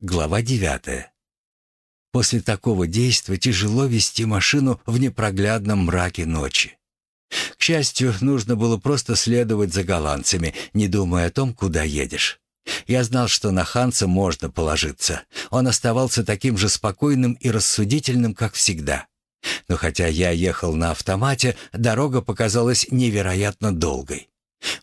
Глава девятая. После такого действия тяжело вести машину в непроглядном мраке ночи. К счастью, нужно было просто следовать за голландцами, не думая о том, куда едешь. Я знал, что на Ханса можно положиться. Он оставался таким же спокойным и рассудительным, как всегда. Но хотя я ехал на автомате, дорога показалась невероятно долгой.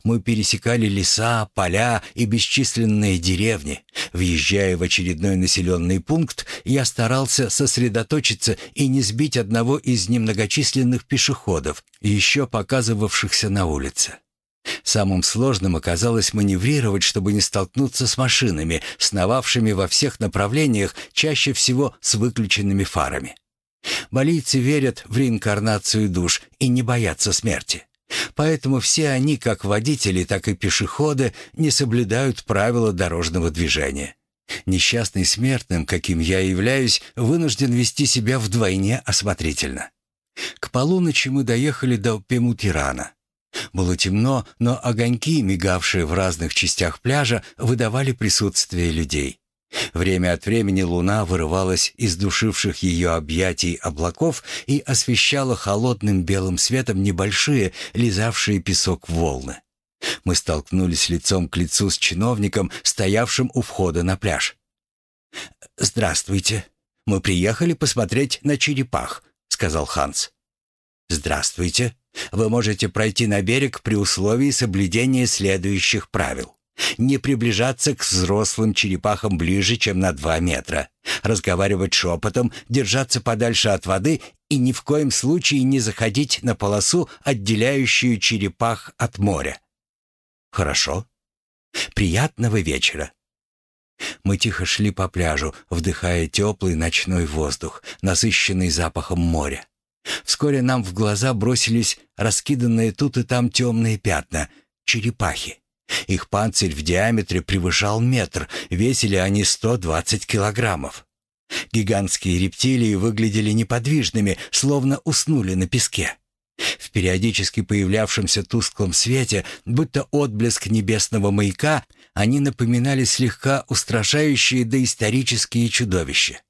Мы пересекали леса, поля и бесчисленные деревни. Въезжая в очередной населенный пункт, я старался сосредоточиться и не сбить одного из немногочисленных пешеходов, еще показывавшихся на улице. Самым сложным оказалось маневрировать, чтобы не столкнуться с машинами, сновавшими во всех направлениях, чаще всего с выключенными фарами. Болийцы верят в реинкарнацию душ и не боятся смерти. Поэтому все они, как водители, так и пешеходы, не соблюдают правила дорожного движения. Несчастный смертным, каким я являюсь, вынужден вести себя вдвойне осмотрительно. К полуночи мы доехали до Пемутирана. Было темно, но огоньки, мигавшие в разных частях пляжа, выдавали присутствие людей. Время от времени луна вырывалась из душивших ее объятий облаков и освещала холодным белым светом небольшие, лизавшие песок волны. Мы столкнулись лицом к лицу с чиновником, стоявшим у входа на пляж. «Здравствуйте. Мы приехали посмотреть на черепах», — сказал Ханс. «Здравствуйте. Вы можете пройти на берег при условии соблюдения следующих правил. Не приближаться к взрослым черепахам ближе, чем на два метра. Разговаривать шепотом, держаться подальше от воды и ни в коем случае не заходить на полосу, отделяющую черепах от моря. Хорошо. Приятного вечера. Мы тихо шли по пляжу, вдыхая теплый ночной воздух, насыщенный запахом моря. Вскоре нам в глаза бросились раскиданные тут и там темные пятна — черепахи. Их панцирь в диаметре превышал метр, весили они 120 килограммов. Гигантские рептилии выглядели неподвижными, словно уснули на песке. В периодически появлявшемся тусклом свете, будто отблеск небесного маяка, они напоминали слегка устрашающие доисторические чудовища.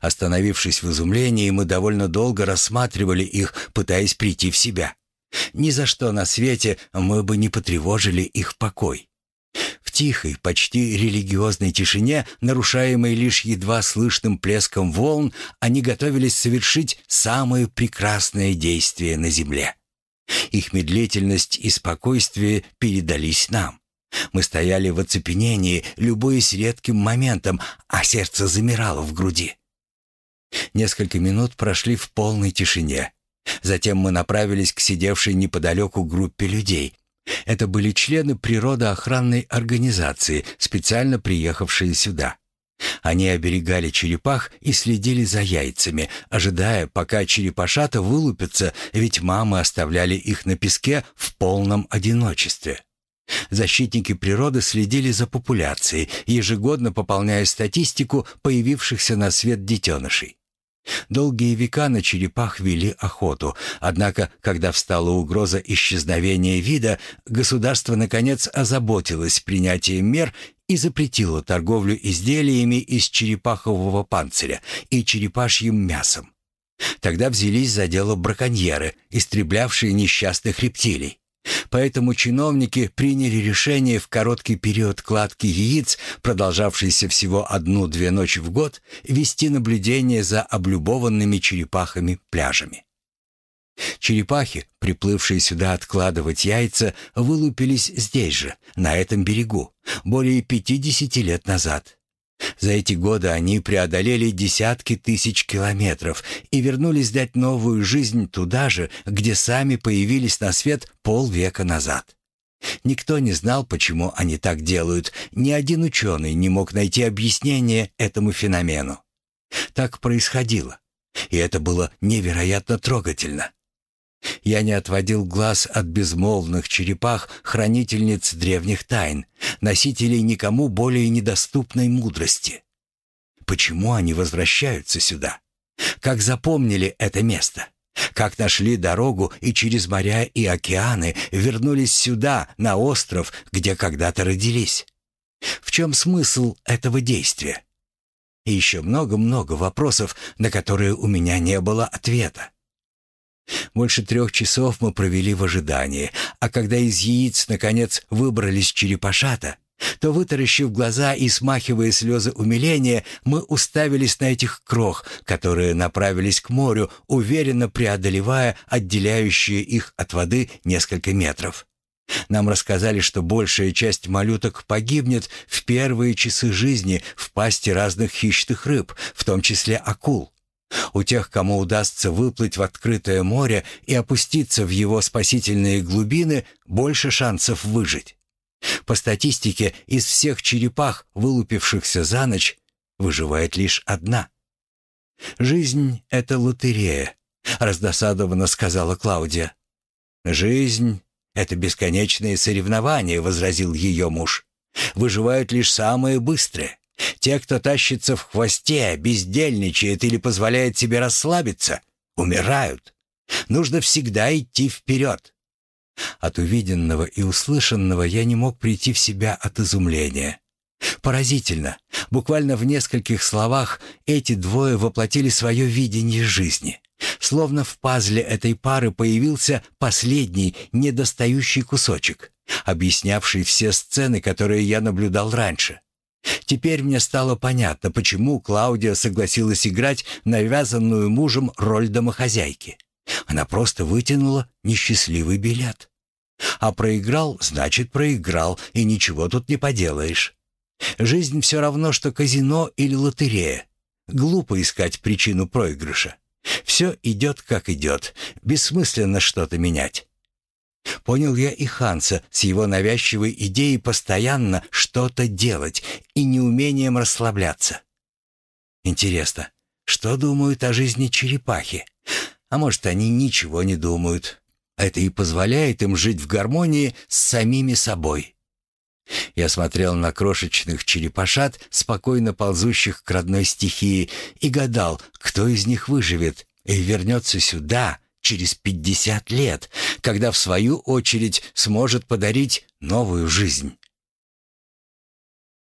Остановившись в изумлении, мы довольно долго рассматривали их, пытаясь прийти в себя. Ни за что на свете мы бы не потревожили их покой. В тихой, почти религиозной тишине, нарушаемой лишь едва слышным плеском волн, они готовились совершить самое прекрасное действие на земле. Их медлительность и спокойствие передались нам. Мы стояли в оцепенении, любуясь редким моментом, а сердце замирало в груди. Несколько минут прошли в полной тишине. Затем мы направились к сидевшей неподалеку группе людей. Это были члены природоохранной организации, специально приехавшие сюда. Они оберегали черепах и следили за яйцами, ожидая, пока черепашата вылупятся, ведь мамы оставляли их на песке в полном одиночестве. Защитники природы следили за популяцией, ежегодно пополняя статистику появившихся на свет детенышей. Долгие века на черепах вели охоту, однако, когда встала угроза исчезновения вида, государство, наконец, озаботилось принятием мер и запретило торговлю изделиями из черепахового панциря и черепашьим мясом. Тогда взялись за дело браконьеры, истреблявшие несчастных рептилий. Поэтому чиновники приняли решение в короткий период кладки яиц, продолжавшийся всего одну-две ночи в год, вести наблюдение за облюбованными черепахами пляжами. Черепахи, приплывшие сюда откладывать яйца, вылупились здесь же, на этом берегу, более 50 лет назад. За эти годы они преодолели десятки тысяч километров и вернулись дать новую жизнь туда же, где сами появились на свет полвека назад. Никто не знал, почему они так делают, ни один ученый не мог найти объяснение этому феномену. Так происходило, и это было невероятно трогательно. Я не отводил глаз от безмолвных черепах, хранительниц древних тайн, носителей никому более недоступной мудрости. Почему они возвращаются сюда? Как запомнили это место? Как нашли дорогу и через моря и океаны вернулись сюда, на остров, где когда-то родились? В чем смысл этого действия? И еще много-много вопросов, на которые у меня не было ответа. Больше трех часов мы провели в ожидании, а когда из яиц, наконец, выбрались черепашата, то, вытаращив глаза и смахивая слезы умиления, мы уставились на этих крох, которые направились к морю, уверенно преодолевая отделяющие их от воды несколько метров. Нам рассказали, что большая часть малюток погибнет в первые часы жизни в пасти разных хищных рыб, в том числе акул. У тех, кому удастся выплыть в открытое море и опуститься в его спасительные глубины, больше шансов выжить. По статистике, из всех черепах, вылупившихся за ночь, выживает лишь одна. «Жизнь — это лотерея», — раздосадованно сказала Клаудия. «Жизнь «Это бесконечные соревнования», — возразил ее муж. «Выживают лишь самые быстрые. Те, кто тащится в хвосте, бездельничает или позволяет себе расслабиться, умирают. Нужно всегда идти вперед». От увиденного и услышанного я не мог прийти в себя от изумления. Поразительно. Буквально в нескольких словах эти двое воплотили свое видение жизни. Словно в пазле этой пары появился последний недостающий кусочек, объяснявший все сцены, которые я наблюдал раньше. Теперь мне стало понятно, почему Клаудия согласилась играть навязанную мужем роль домохозяйки. Она просто вытянула несчастливый билет. А проиграл, значит проиграл, и ничего тут не поделаешь. Жизнь все равно, что казино или лотерея. Глупо искать причину проигрыша. Все идет, как идет. Бессмысленно что-то менять. Понял я и Ханса с его навязчивой идеей постоянно что-то делать и неумением расслабляться. Интересно, что думают о жизни черепахи? А может, они ничего не думают. Это и позволяет им жить в гармонии с самими собой. Я смотрел на крошечных черепашат, спокойно ползущих к родной стихии, и гадал, кто из них выживет и вернется сюда через пятьдесят лет, когда в свою очередь сможет подарить новую жизнь.